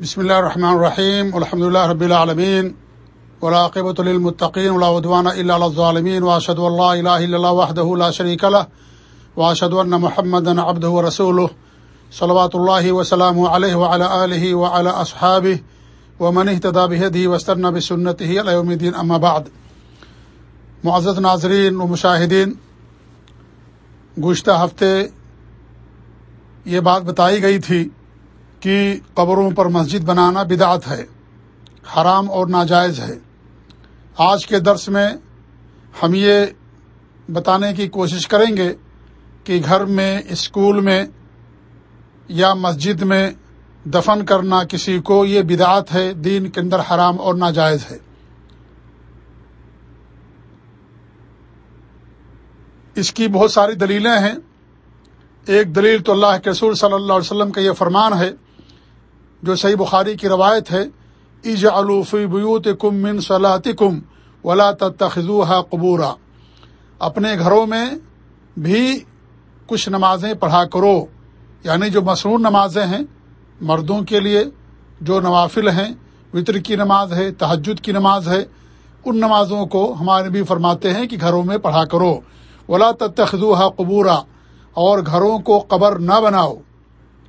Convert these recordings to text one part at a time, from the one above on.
بسم اللہ الرحمن الرحیم، الحمد اللہ رب العالمین ولاقبۃ المطقین ولاودوان الظالمین واشد اللہ الہ اللہ وحدہ لا شریک له واشد ان محمد عبدہ ورسولہ، صلوات اللہ وسلم علیہ وعلى آلہ وعلى اصحابہ، ومن اهتدى بهديه واستنى بسنته الى يوم الدين اما بعد۔ معزز ناظرین و مشاہدین، گزشتہ ہفتے یہ بات بتائی گئی تھی کہ قبروں پر مسجد بنانا بدعت ہے، حرام اور ناجائز ہے۔ آج کے درس میں ہم یہ بتانے کی کوشش کریں گے کہ گھر میں، اسکول میں یا مسجد میں دفن کرنا کسی کو یہ بدعت ہے، دین کے اندر حرام اور ناجائز ہے۔ اس کی بہت ساری دلیلیں ہیں۔ ایک دلیل تو اللہ کے رسول صلی اللہ علیہ وسلم کا یہ فرمان ہے جو صحیح بخاری کی روایت ہے ایج الوفی بیوت کم من صلاحت کم ولا تخذوحا قبورا۔ اپنے گھروں میں بھی کچھ نمازیں پڑھا کرو۔ یعنی جو مصنون نمازیں ہیں، مردوں کے لیے جو نوافل ہیں، وطر کی نماز ہے تحجد کی نماز ہے، ان نمازوں کو ہمارے بھی فرماتے ہیں کہ گھروں میں پڑھا کرو۔ ولا تخذوحا قبورا۔ اور گھروں کو قبر نہ بناؤ۔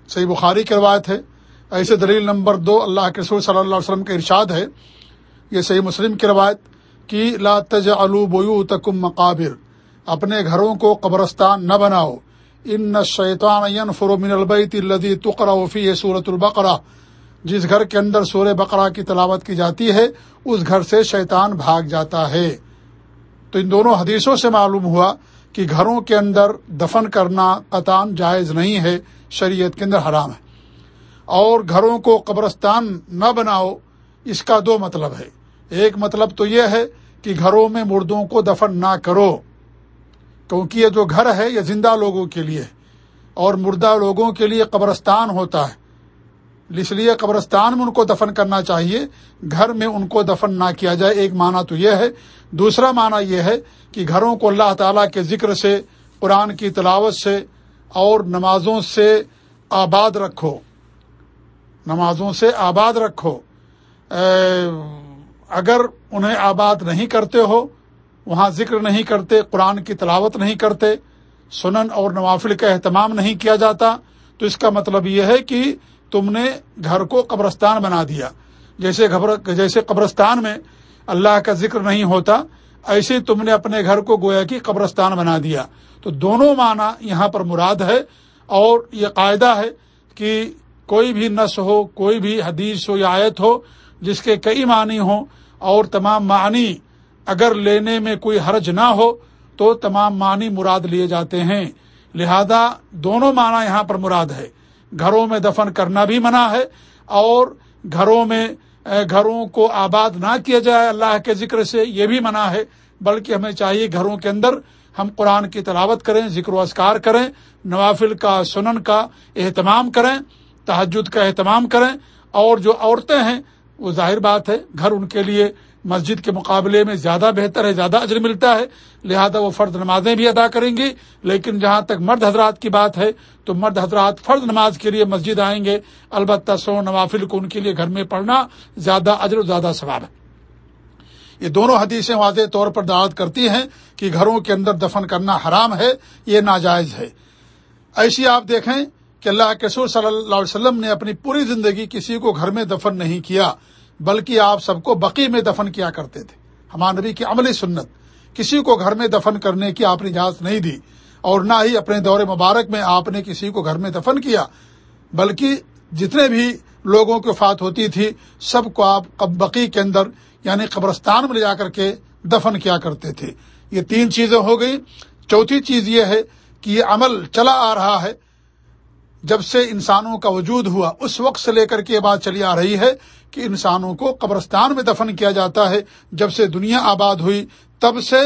صحیح بخاری کی روایت ہے ایسے دلیل نمبر دو اللہ کے رسول صلی اللہ علیہ وسلم کا ارشاد ہے، یہ صحیح مسلم کی روایت کی لا تج الو تکم مقابر، اپنے گھروں کو قبرستان نہ بناؤ۔ ان شیطان فرومن البیت الدی تقرا وفی صورت البقرا جس گھر کے اندر سور بقرا کی تلاوت کی جاتی ہے، اس گھر سے شیطان بھاگ جاتا ہے۔ تو ان دونوں حدیثوں سے معلوم ہوا کہ گھروں کے اندر دفن کرنا قطان جائز نہیں ہے، شریعت کے اندر حرام ہے۔ اور گھروں کو قبرستان نہ بناؤ، اس کا دو مطلب ہے۔ ایک مطلب تو یہ ہے کہ گھروں میں مردوں کو دفن نہ کرو، کیونکہ یہ جو گھر ہے، یہ زندہ لوگوں کے لیے اور مردہ لوگوں کے لیے قبرستان ہوتا ہے۔ اس لیے قبرستان میں ان کو دفن کرنا چاہیے، گھر میں ان کو دفن نہ کیا جائے۔ ایک معنی تو یہ ہے۔ دوسرا معنی یہ ہے کہ گھروں کو اللہ تعالیٰ کے ذکر سے، قرآن کی تلاوت سے اور نمازوں سے آباد رکھو۔ نمازوں سے آباد رکھو۔ اگر انہیں آباد نہیں کرتے ہو، وہاں ذکر نہیں کرتے، قرآن کی تلاوت نہیں کرتے، سنن اور نوافل کا اہتمام نہیں کیا جاتا، تو اس کا مطلب یہ ہے کہ تم نے گھر کو قبرستان بنا دیا۔ جیسے جیسے قبرستان میں اللہ کا ذکر نہیں ہوتا، ایسے تم نے اپنے گھر کو گویا کہ قبرستان بنا دیا۔ تو دونوں معنی یہاں پر مراد ہے اور یہ قاعدہ ہے کہ کوئی بھی نس ہو، کوئی بھی حدیث ہو یا آیت ہو جس کے کئی معنی ہوں اور تمام معنی اگر لینے میں کوئی حرج نہ ہو تو تمام معنی مراد لیے جاتے ہیں۔ لہذا دونوں معنی یہاں پر مراد ہے۔ گھروں میں دفن کرنا بھی منع ہے اور گھروں میں گھروں کو آباد نہ کیا جائے اللہ کے ذکر سے یہ بھی منع ہے۔ بلکہ ہمیں چاہیے گھروں کے اندر ہم قرآن کی تلاوت کریں، ذکر و اذکار کریں، نوافل کا، سنن کا اہتمام کریں۔ تحجد کا اہتمام کریں اور جو عورتیں ہیں، وہ ظاہر بات ہے، گھر ان کے لیے مسجد کے مقابلے میں زیادہ بہتر ہے، زیادہ اجر ملتا ہے، لہذا وہ فرد نمازیں بھی ادا کریں گی لیکن جہاں تک مرد حضرات کی بات ہے، تو مرد حضرات فرد نماز کے لیے مسجد آئیں گے۔ البتہ سو نوافل کو ان کے لیے گھر میں پڑھنا زیادہ اجر و زیادہ ثواب ہے۔ یہ دونوں حدیثیں واضح طور پر دعوت کرتی ہیں کہ گھروں کے اندر دفن کرنا حرام ہے، یہ ناجائز ہے۔ ایسی آپ دیکھیں کہ اللہ کے سور صلی اللہ علیہ وسلم نے اپنی پوری زندگی کسی کو گھر میں دفن نہیں کیا، بلکہ آپ سب کو بقی میں دفن کیا کرتے تھے۔ ہمارے نبی کی عملی سنت، کسی کو گھر میں دفن کرنے کی آپ نے اجازت نہیں دی، اور نہ ہی اپنے دور مبارک میں آپ نے کسی کو گھر میں دفن کیا، بلکہ جتنے بھی لوگوں کی وفات ہوتی تھی، سب کو آپ بقی کے اندر یعنی قبرستان میں لے جا کر کے دفن کیا کرتے تھے۔ یہ تین چیزیں ہو گئی چوتھی چیز یہ ہے کہ یہ عمل چلا آ رہا ہے۔ جب سے انسانوں کا وجود ہوا، اس وقت سے لے کر کے یہ بات چلی آ رہی ہے کہ انسانوں کو قبرستان میں دفن کیا جاتا ہے۔ جب سے دنیا آباد ہوئی، تب سے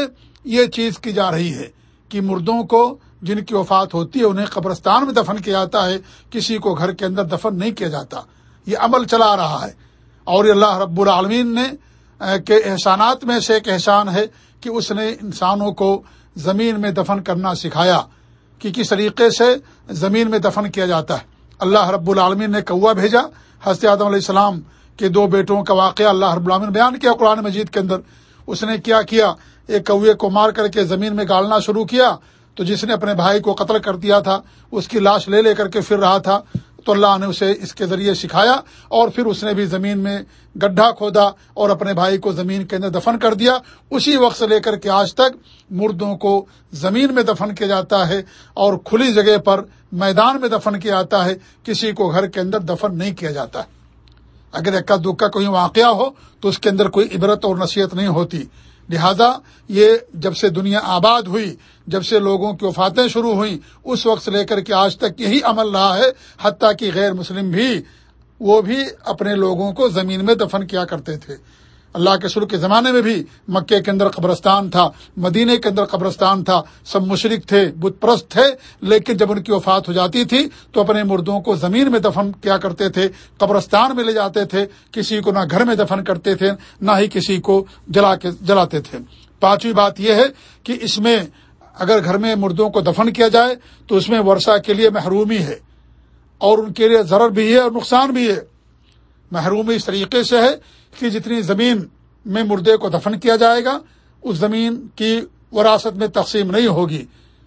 یہ چیز کی جا رہی ہے کہ مردوں کو جن کی وفات ہوتی ہے، انہیں قبرستان میں دفن کیا جاتا ہے، کسی کو گھر کے اندر دفن نہیں کیا جاتا۔ یہ عمل چلا رہا ہے۔ اور اللہ رب العالمین نے کے احسانات میں سے ایک احسان ہے کہ اس نے انسانوں کو زمین میں دفن کرنا سکھایا۔ کہ کس طریقے سے زمین میں دفن کیا جاتا ہے۔ اللہ رب العالمین نے کوا بھیجا۔ حضرت آدم علیہ السلام کے دو بیٹوں کا واقعہ اللہ رب العالمین بیان کیا قرآن مجید کے اندر۔ اس نے کیا کیا؟ ایک کوے کو مار کر کے زمین میں گالنا شروع کیا۔ تو جس نے اپنے بھائی کو قتل کر دیا تھا، اس کی لاش لے لے کر کے پھر رہا تھا۔ تو اللہ نے اسے اس کے ذریعے سکھایا اور پھر اس نے بھی زمین میں گڈھا کھودا اور اپنے بھائی کو زمین کے اندر دفن کر دیا۔ اسی وقت سے لے کر کے آج تک مردوں کو زمین میں دفن کیا جاتا ہے اور کھلی جگہ پر میدان میں دفن کیا جاتا ہے۔ کسی کو گھر کے اندر دفن نہیں کیا جاتا۔ اگر اکا دکا کوئی واقعہ ہو تو اس کے اندر کوئی عبرت اور نصیحت نہیں ہوتی۔ لہذا یہ جب سے دنیا آباد ہوئی، جب سے لوگوں کی وفاتیں شروع ہوئیں، اس وقت سے لے کر کے آج تک یہی عمل رہا ہے، حتیٰ کہ غیر مسلم بھی وہ بھی اپنے لوگوں کو زمین میں دفن کیا کرتے تھے۔ اللہ کے سر کے زمانے میں بھی مکے کے اندر قبرستان تھا، مدینے کے اندر قبرستان تھا، سب مشرق تھے، بت پرست تھے، لیکن جب ان کی وفات ہو جاتی تھی تو اپنے مردوں کو زمین میں دفن کیا کرتے تھے، قبرستان میں لے جاتے تھے، کسی کو نہ گھر میں دفن کرتے تھے، نہ ہی کسی کو جلا کے جلاتے تھے۔ پانچویں بات یہ ہے کہ اس میں اگر گھر میں مردوں کو دفن کیا جائے تو اس میں ورثہ کے لیے محرومی ہے، اور ان کے لیے ضرر بھی ہے اور نقصان بھی ہے۔ محرومی اس طریقے سے ہے کہ جتنی زمین میں مردے کو دفن کیا جائے گا، اس زمین کی وراثت میں تقسیم نہیں ہوگی۔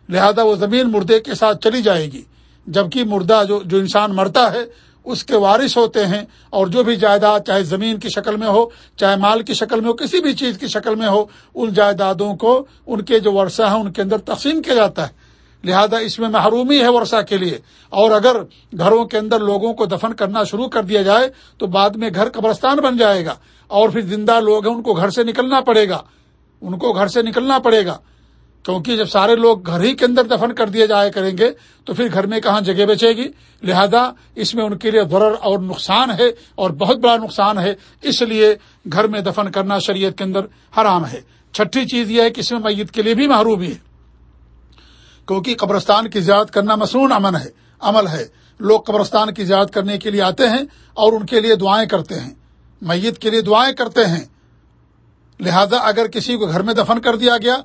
لہذا وہ زمین مردے کے ساتھ چلی جائے گی۔ جبکہ مردہ جو جو انسان مرتا ہے، اس کے وارث ہوتے ہیں اور جو بھی جائیداد، چاہے زمین کی شکل میں ہو، چاہے مال کی شکل میں ہو، کسی بھی چیز کی شکل میں ہو، ان جائیدادوں کو، ان کے جو ورثہ ہیں، ان کے اندر تقسیم کیا جاتا ہے۔ لہذا اس میں محرومی ہے ورثہ کے لیے۔ اور اگر گھروں کے اندر لوگوں کو دفن کرنا شروع کر دیا جائے، تو بعد میں گھر قبرستان بن جائے گا۔ اور پھر زندہ لوگ ہیں، ان کو گھر سے نکلنا پڑے گا۔ ان کو گھر سے نکلنا پڑے گا۔ کیونکہ جب سارے لوگ گھر ہی کے اندر دفن کر دیے جایا کریں گے، تو پھر گھر میں کہاں جگہ بچے گی؟ لہذا اس میں ان کے لیے ضرر اور نقصان ہے اور بہت بڑا نقصان ہے۔ اس لیے گھر میں دفن کرنا شریعت کے اندر حرام ہے۔ چھٹی چیز یہ ہے کہ اس میں میت کے لیے بھی محروبی ہے۔ کیونکہ قبرستان کی زیارت کرنا مصنون امن ہے، عمل ہے۔ لوگ قبرستان کی زیارت کرنے کے لیے آتے ہیں اور ان کے لیے دعائیں کرتے ہیں۔ میت کے لیے دعائیں کرتے ہیں۔ لہذا اگر کسی کو گھر میں دفن کر دیا گیا،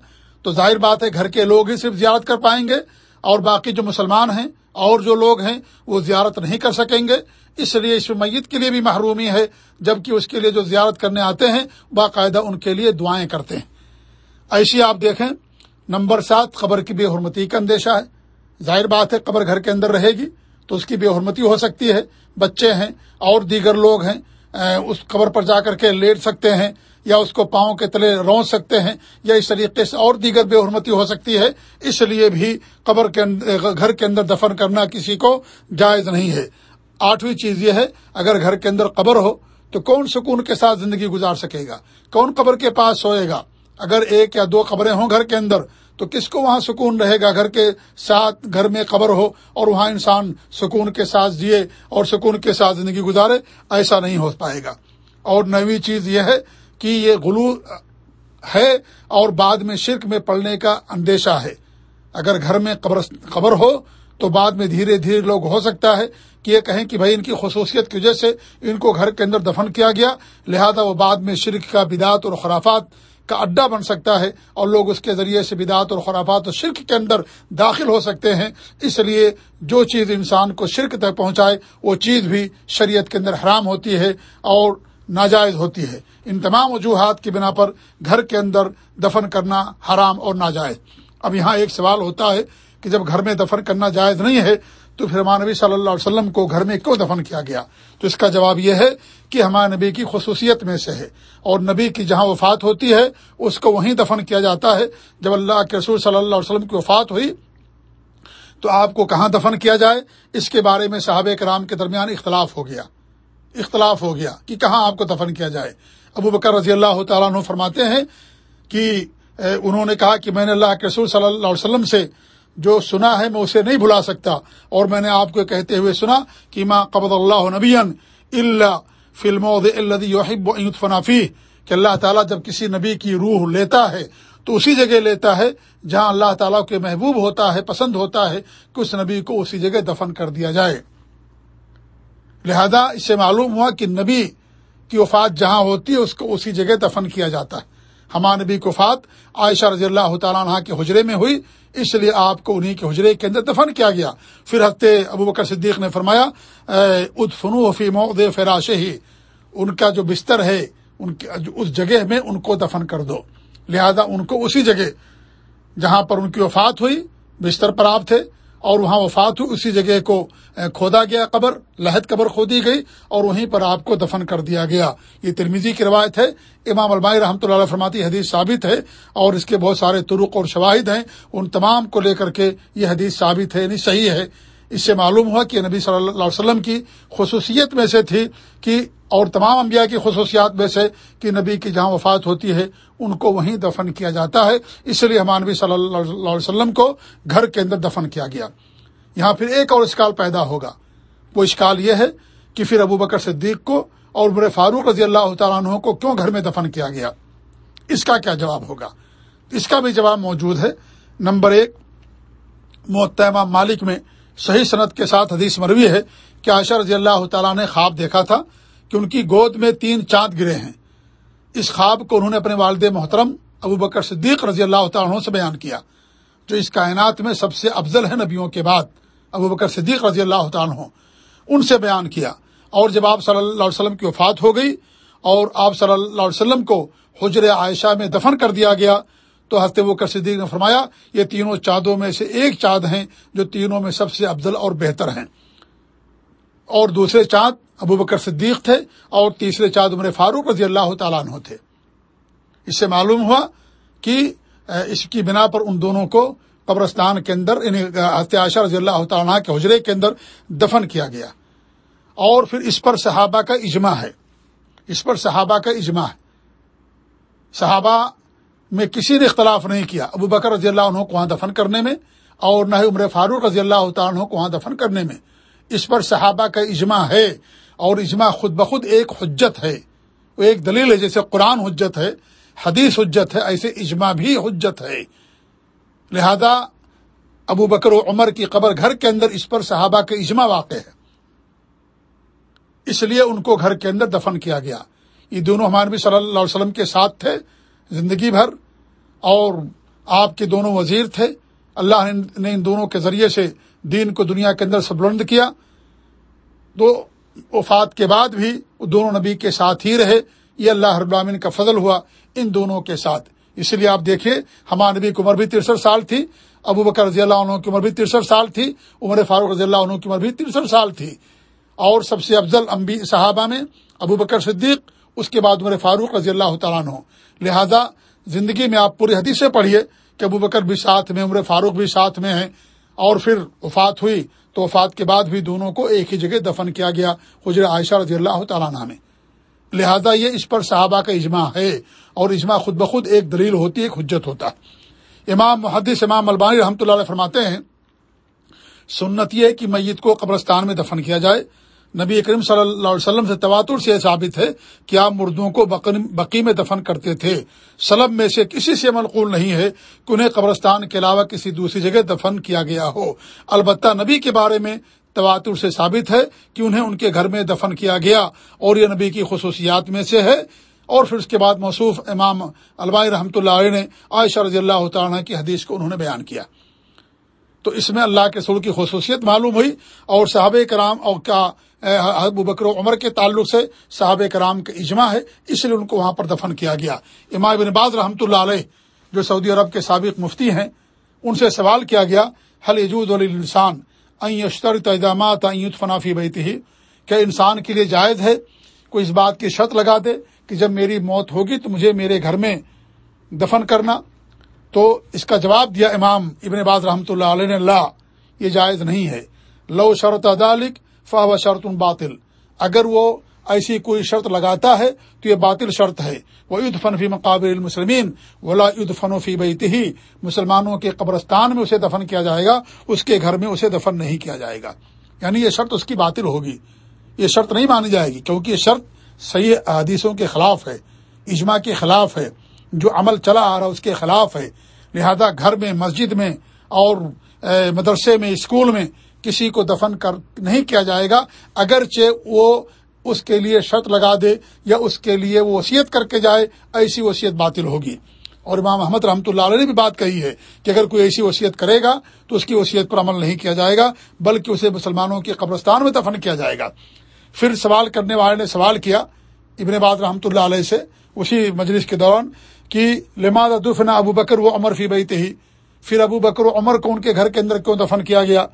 تو ظاہر بات ہے گھر کے لوگ ہی صرف زیارت کر پائیں گے اور باقی جو مسلمان ہیں اور جو لوگ ہیں، وہ زیارت نہیں کر سکیں گے۔ اس لیے اس میت کے لیے بھی محرومی ہے، جبکہ اس کے لیے جو زیارت کرنے آتے ہیں، باقاعدہ ان کے لیے دعائیں کرتے ہیں۔ ایسی آپ دیکھیں۔ نمبر سات، قبر کی بے حرمتی کا اندیشہ ہے۔ ظاہر بات ہے، قبر گھر کے اندر رہے گی تو اس کی بے حرمتی ہو سکتی ہے۔ بچے ہیں، اور دیگر لوگ ہیں اس قبر پر جا کر کے لیٹ سکتے ہیں، یا اس کو پاؤں کے تلے رون سکتے ہیں، یا اس طریقے سے اور دیگر بے حرمتی ہو سکتی ہے۔ اس لیے بھی قبر کے گھر کے اندر دفن کرنا کسی کو جائز نہیں ہے۔ آٹھویں چیز یہ ہے، اگر گھر کے اندر قبر ہو تو کون سکون کے ساتھ زندگی گزار سکے گا؟ کون قبر کے پاس سوئے گا؟ اگر ایک یا دو قبریں ہوں گھر کے اندر، تو کس کو وہاں سکون رہے گا گھر کے ساتھ گھر میں قبر ہو اور وہاں انسان سکون کے ساتھ جیے اور سکون کے ساتھ زندگی گزارے، ایسا نہیں ہو پائے گا۔ اور نویں چیز یہ ہے کہ یہ غلو ہے اور بعد میں شرک میں پڑنے کا اندیشہ ہے۔ اگر گھر میں قبر قبر ہو، تو بعد میں دھیرے دھیرے لوگ ہو سکتا ہے کہ یہ کہیں کہ بھائی ان کی خصوصیت کی وجہ سے ان کو گھر کے اندر دفن کیا گیا، لہذا وہ بعد میں شرک کا بدعت اور خرافات کا اڈا بن سکتا ہے اور لوگ اس کے ذریعے سے بدعت اور خرافات اور شرک کے اندر داخل ہو سکتے ہیں۔ اس لیے جو چیز انسان کو شرک تک پہنچائے، وہ چیز بھی شریعت کے اندر حرام ہوتی ہے اور ناجائز ہوتی ہے۔ ان تمام وجوہات کی بنا پر گھر کے اندر دفن کرنا حرام اور ناجائز۔ اب یہاں ایک سوال ہوتا ہے کہ جب گھر میں دفن کرنا جائز نہیں ہے تو پھر ہمارے نبی صلی اللہ علیہ وسلم کو گھر میں کیوں دفن کیا گیا؟ تو اس کا جواب یہ ہے کہ ہمارے نبی کی خصوصیت میں سے ہے۔ اور نبی کی جہاں وفات ہوتی ہے، اس کو وہیں دفن کیا جاتا ہے۔ جب اللہ کے رسول صلی اللہ علیہ وسلم کی وفات ہوئی، تو آپ کو کہاں دفن کیا جائے؟ اس کے بارے میں صحابہ کرام کے درمیان اختلاف ہو گیا۔ اختلاف ہو گیا کہ کہاں آپ کو دفن کیا جائے۔ ابو بکر رضی اللہ تعالیٰ عنہ فرماتے ہیں کہ انہوں نے کہا کہ میں نے اللہ کے رسول صلی اللہ علیہ وسلم سے جو سنا ہے میں اسے نہیں بھلا سکتا۔ اور میں نے آپ کو کہتے ہوئے سنا کہ ماں قبض اللہ نبی اللہ فلم فنافی کہ اللہ تعالیٰ جب کسی نبی کی روح لیتا ہے تو اسی جگہ لیتا ہے جہاں اللہ تعالیٰ کے محبوب ہوتا ہے، پسند ہوتا ہے، کہ اس نبی کو اسی جگہ دفن کر دیا جائے۔ لہذا اس سے معلوم ہوا کہ نبی کی وفات جہاں ہوتی ہے، اس کو اسی جگہ دفن کیا جاتا ہے۔ ہما نبی کفات عائشہ رضی اللہ تعالیٰ عنہ کے حجرے میں ہوئی۔ اس لیے آپ کو انہیں کے حجرے کے اندر دفن کیا گیا۔ پھر ہفتے ابو بکر صدیق نے فرمایا ادفنو فی موقع فراش ہی ان کا جو بستر ہے، ان اس جگہ میں ان کو دفن کر دو۔ لہذا ان کو اسی جگہ جہاں پر ان کی وفات ہوئی، بستر پر آپ تھے۔ اور وہاں وفات ہوئی، اسی جگہ کو کھودا گیا قبر، لہد قبر کھودی گئی اور وہیں پر آپ کو دفن کر دیا گیا۔ یہ ترمیزی کی روایت ہے۔ امام المائی رحمۃ اللہ علیہ فرماتی حدیث ثابت ہے اور اس کے بہت سارے ترک اور شواہد ہیں۔ ان تمام کو لے کر کے یہ حدیث ثابت ہے یعنی صحیح ہے۔ اس سے معلوم ہوا کہ نبی صلی اللہ علیہ وسلم کی خصوصیت میں سے تھی کہ اور تمام انبیاء کی خصوصیات میں سے کہ نبی کی جہاں وفات ہوتی ہے، ان کو وہیں دفن کیا جاتا ہے۔ اس لیے ہمارے نبی صلی اللہ علیہ وسلم کو گھر کے اندر دفن کیا گیا۔ یہاں پھر ایک اور اشکال پیدا ہوگا۔ وہ اشکال یہ ہے کہ پھر ابو بکر صدیق کو اور عمر فاروق رضی اللہ تعالیٰ عنہ کو کیوں گھر میں دفن کیا گیا؟ اس کا کیا جواب ہوگا؟ اس کا بھی جواب موجود ہے۔ نمبر ایک محتمہ مالک میں صحیح صنعت کے ساتھ حدیث مروی ہے کہ عائشہ رضی اللہ تعالیٰ نے خواب دیکھا تھا کہ ان کی گود میں تین چاند گرے ہیں۔ اس خواب کو انہوں نے اپنے والد محترم ابو بکر صدیق رضی اللہ تعالیٰ عنہ سے بیان کیا، جو اس کائنات میں سب سے افضل ہے نبیوں کے بعد، ابو بکر صدیق رضی اللہ تعالیٰ عنہ۔ ان سے بیان کیا۔ اور جب آپ صلی اللہ علیہ وسلم کی وفات ہو گئی اور آپ صلی اللہ علیہ وسلم کو حجر عائشہ میں دفن کر دیا گیا تو ہنستے وہ صدیق نے فرمایا، یہ تینوں چاندوں میں سے ایک چاند ہیں جو تینوں میں سب سے افضل اور بہتر ہیں۔ اور دوسرے چاند ابو بکر صدیق تھے اور تیسرے چاند عمر فاروق رضی اللہ تعالیٰ عنہ تھے۔ اس سے معلوم ہوا کہ اس کی بنا پر ان دونوں کو قبرستان کے اندر یعنی عائشہ رضی اللہ تعالیٰ کے حجرے کے اندر دفن کیا گیا۔ اور پھر اس پر صحابہ کا اجماع ہے۔ اس پر صحابہ کا اجماع ہے۔ صحابہ میں کسی نے اختلاف نہیں کیا۔ ابو بکر رضی اللہ عنہ کو وہاں دفن کرنے میں اور نہ ہی عمر فاروق رضی اللہ تعالیٰ کو وہاں دفن کرنے میں۔ اس پر صحابہ کا اجماع ہے اور اجماع خود بخود ایک حجت ہے۔ وہ ایک دلیل ہے، جیسے قرآن حجت ہے، حدیث حجت ہے، ایسے اجماع بھی حجت ہے۔ لہذا ابو بکر و عمر کی قبر گھر کے اندر اس پر صحابہ کا اجماع واقع ہے۔ اس لیے ان کو گھر کے اندر دفن کیا گیا۔ یہ دونوں ہمارے صلی اللہ علیہ وسلم کے ساتھ تھے۔ زندگی بھر اور آپ کے دونوں وزیر تھے۔ اللہ نے ان دونوں کے ذریعے سے دین کو دنیا کے اندر سے بلند کیا۔ تو وفات کے بعد بھی دونوں نبی کے ساتھ ہی رہے۔ یہ اللہ رب العالمین کا فضل ہوا ان دونوں کے ساتھ۔ اس لیے آپ دیکھیں ہمارے نبی کی عمر بھی ترسٹھ سال تھی۔ ابو بکر رضی اللہ عنہ کی عمر بھی ترسٹھ سال تھی۔ عمر فاروق رضی اللہ عنہ کی عمر بھی ترسٹھ سال تھی۔ اور سب سے افضل امبی صحابہ میں ابو بکر صدیق، اس کے بعد عمر فاروق رضی اللہ تعالیٰ عنہ۔ لہذا زندگی میں آپ پوری حدیث سے پڑھیے کہ ابو بکر بھی ساتھ میں، عمر فاروق بھی ساتھ میں ہیں، اور پھر وفات ہوئی تو وفات کے بعد بھی دونوں کو ایک ہی جگہ دفن کیا گیا حجر عائشہ رضی اللہ تعالیٰ عنہ میں۔ لہذا یہ اس پر صحابہ کا اجماع ہے اور اجماع خود بخود ایک دلیل ہوتی ہے، ایک حجت ہوتا ہے۔ امام محدث امام البانی رحمۃ اللہ علیہ فرماتے ہیں، سنت یہ کہ میت کو قبرستان میں دفن کیا جائے نبی کریم صلی اللہ علیہ وسلم سے تواتر سے یہ ثابت ہے کہ آپ مردوں کو بقی میں دفن کرتے تھے۔ سلب میں سے کسی سے منقول نہیں ہے کہ انہیں قبرستان کے علاوہ کسی دوسری جگہ دفن کیا گیا ہو۔ البتہ نبی کے بارے میں تواتر سے ثابت ہے کہ انہیں ان کے گھر میں دفن کیا گیا اور یہ نبی کی خصوصیات میں سے ہے۔ اور پھر اس کے بعد موصوف امام البائی رحمۃ اللہ علیہ نے عائشہ رضی اللہ تعالیٰ کی حدیث کو انہوں نے بیان کیا۔ تو اس میں اللہ کے سر کی خصوصیت معلوم ہوئی اور صحابہ کرام اور کا ابو بکر و عمر کے تعلق سے صحابہ کرام کا اجماع ہے، اس لیے ان کو وہاں پر دفن کیا گیا۔ امام بن باز رحمۃ اللہ علیہ، جو سعودی عرب کے سابق مفتی ہیں، ان سے سوال کیا گیا حل یجود السان اشتر تعدامات فنافی بیتی ہی کیا انسان کے لیے جائز ہے کوئی اس بات کی شرط لگا دے کہ جب میری موت ہوگی تو مجھے میرے گھر میں دفن کرنا؟ تو اس کا جواب دیا امام ابن باز رحمۃ اللہ علیہ نے اللہ یہ جائز نہیں ہے۔ لو شرط ادالک فا شرط باطل۔ اگر وہ ایسی کوئی شرط لگاتا ہے تو یہ باطل شرط ہے۔ وہ عید فنفی مقابل المسلمین ولا عید فنوفی بیت ہی مسلمانوں کے قبرستان میں اسے دفن کیا جائے گا، اس کے گھر میں اسے دفن نہیں کیا جائے گا۔ یعنی یہ شرط اس کی باطل ہوگی۔ یہ شرط نہیں مانی جائے گی کیونکہ یہ شرط صحیح حدیثوں کے خلاف ہے، اجماع کے خلاف ہے۔ جو عمل چلا آ رہا اس کے خلاف ہے۔ لہذا گھر میں، مسجد میں اور مدرسے میں، اسکول میں کسی کو دفن کر نہیں کیا جائے گا، اگرچہ وہ اس کے لیے شرط لگا دے یا اس کے لیے وہ وصیت کر کے جائے، ایسی وصیت باطل ہوگی۔ اور امام محمد رحمۃ اللہ علیہ نے بھی بات کہی ہے کہ اگر کوئی ایسی وصیت کرے گا تو اس کی وصیت پر عمل نہیں کیا جائے گا، بلکہ اسے مسلمانوں کے قبرستان میں دفن کیا جائے گا۔ پھر سوال کرنے والے نے سوال کیا ابن باد رحمۃ اللہ علیہ سے اسی مجلس کے دوران کہ لماد ادفنا ابو بکر و عمر فی بیتے ہی پھر ابو بکر و عمر کو ان کے گھر کے اندر کیوں دفن کیا گیا؟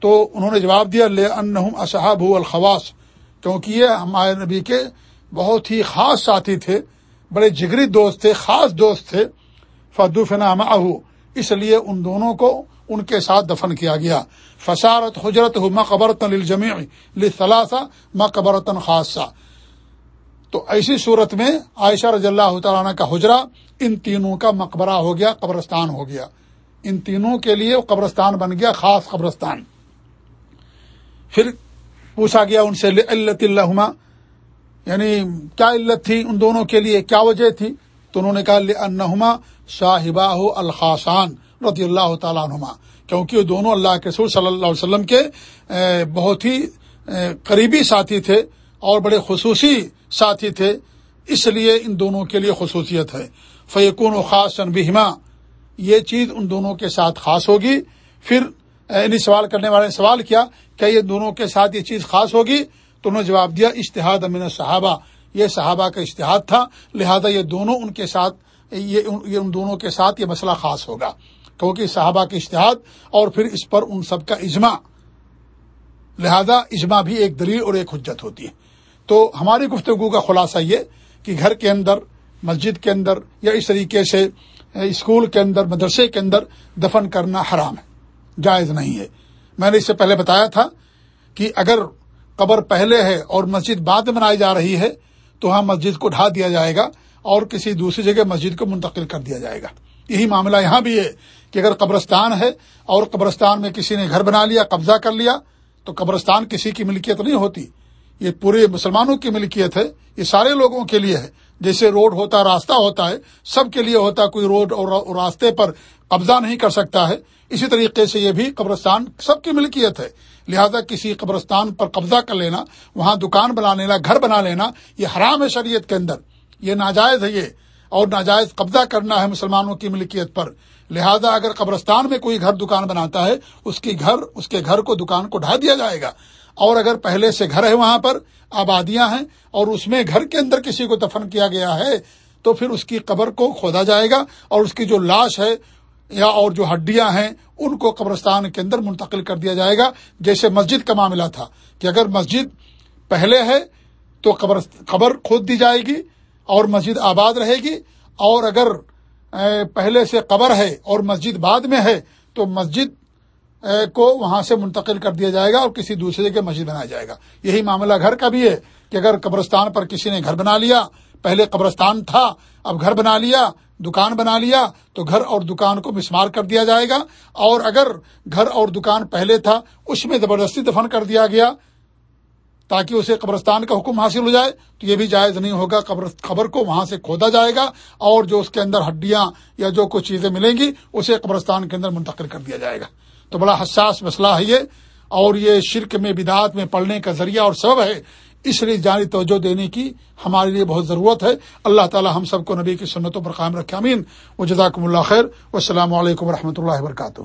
تو انہوں نے جواب دیا، لے ان اصحاب الخواص، کیونکہ یہ ہمارے نبی کے بہت ہی خاص ساتھی تھے، بڑے جگری دوست تھے، خاص دوست تھے فدوفنا معه اس لیے ان دونوں کو ان کے ساتھ دفن کیا گیا۔ فسارت حجرت ہو مقبرتن الجمی لثلاثہ مقبرتن خاصہ۔ تو ایسی صورت میں عائشہ رضی اللہ تعالیٰ کا حجرہ ان تینوں کا مقبرہ ہو گیا، قبرستان ہو گیا۔ ان تینوں کے لیے قبرستان بن گیا، خاص قبرستان۔ پھر پوچھا گیا ان سے علت اللہ یعنی کیا علت تھی ان دونوں کے لیے؟ کیا وجہ تھی؟ تو انہوں نے کہا انہما شاہباہ الخاصان رضی اللہ تعالیٰ عنہما، کیونکہ وہ دونوں اللہ کے سور صلی اللہ علیہ وسلم کے بہت ہی قریبی ساتھی تھے اور بڑے خصوصی ساتھی تھے، اس لیے ان دونوں کے لیے خصوصیت ہے۔ فیقون و خاص بہما، یہ چیز ان دونوں کے ساتھ خاص ہوگی۔ پھر انہیں سوال کرنے والے نے سوال کیا کیا یہ دونوں کے ساتھ یہ چیز خاص ہوگی؟ تو انہوں نے جواب دیا اشتہاد امین صحابہ یہ صحابہ کا اشتہاد تھا، لہذا یہ دونوں ان کے ساتھ، یہ ان دونوں کے ساتھ یہ مسئلہ خاص ہوگا۔ کیونکہ صحابہ کے اشتہاد اور پھر اس پر ان سب کا اجماع۔ لہذا اجماع بھی ایک دلیل اور ایک حجت ہوتی ہے۔ تو ہماری گفتگو کا خلاصہ یہ کہ گھر کے اندر، مسجد کے اندر یا اس طریقے سے، اسکول کے اندر، مدرسے کے اندر دفن کرنا حرام ہے۔ جائز نہیں ہے۔ میں نے اس سے پہلے بتایا تھا کہ اگر قبر پہلے ہے اور مسجد بعد میں بنائی جا رہی ہے، تو ہاں مسجد کو ڈھا دیا جائے گا اور کسی دوسری جگہ مسجد کو منتقل کر دیا جائے گا۔ یہی معاملہ یہاں بھی ہے کہ اگر قبرستان ہے اور قبرستان میں کسی نے گھر بنا لیا، قبضہ کر لیا، تو قبرستان کسی کی ملکیت نہیں ہوتی۔ یہ پورے مسلمانوں کی ملکیت ہے، یہ سارے لوگوں کے لیے ہے۔ جیسے روڈ ہوتا، راستہ ہوتا ہے، سب کے لیے ہوتا، کوئی روڈ اور راستے پر قبضہ نہیں کر سکتا ہے۔ اسی طریقے سے یہ بھی قبرستان سب کی ملکیت ہے۔ لہذا کسی قبرستان پر قبضہ کر لینا، وہاں دکان بنا لینا، گھر بنا لینا، یہ حرام ہے شریعت کے اندر۔ یہ ناجائز ہے یہ۔ اور ناجائز قبضہ کرنا ہے مسلمانوں کی ملکیت پر۔ لہذا اگر قبرستان میں کوئی گھر دکان بناتا ہے، اس کی گھر، اس کے گھر کو دکان کو ڈھا دیا جائے گا۔ اور اگر پہلے سے گھر ہے وہاں پر، آبادیاں ہیں، اور اس میں گھر کے اندر کسی کو دفن کیا گیا ہے، تو پھر اس کی قبر کو کھودا جائے گا۔ اور اس کی جو لاش ہے یا اور جو ہڈیاں ہیں، ان کو قبرستان کے اندر منتقل کر دیا جائے گا، جیسے مسجد کا معاملہ تھا۔ کہ اگر مسجد پہلے ہے، تو قبر قبر کھود دی جائے گی اور مسجد آباد رہے گی۔ اور اگر پہلے سے قبر ہے اور مسجد بعد میں ہے، تو مسجد کو وہاں سے منتقل کر دیا جائے گا اور کسی دوسرے کے مسجد بنایا جائے گا۔ یہی معاملہ گھر کا بھی ہے کہ اگر قبرستان پر کسی نے گھر بنا لیا، پہلے قبرستان تھا، اب گھر بنا لیا دکان بنا لیا تو گھر اور دکان کو مسمار کر دیا جائے گا اور اگر گھر اور دکان پہلے تھا، اس میں زبردستی دفن کر دیا گیا تاکہ اسے قبرستان کا حکم حاصل ہو جائے، تو یہ بھی جائز نہیں ہوگا، قبر کو وہاں سے کھودا جائے گا اور جو اس کے اندر ہڈیاں یا جو کچھ چیزیں ملیں گی، اسے قبرستان کے اندر منتقل کر دیا جائے گا۔ تو بڑا حساس مسئلہ ہے یہ، اور یہ شرک میں، بدعات میں پڑھنے کا ذریعہ اور سبب ہے اس لیے جانی توجہ دینے کی ہمارے لیے بہت ضرورت ہے۔ اللہ تعالی ہم سب کو نبی کی سنتوں پر قائم رکھے امین و جزاکم اللہ خیر۔ و السلام علیکم و رحمۃ اللہ وبرکاتہ۔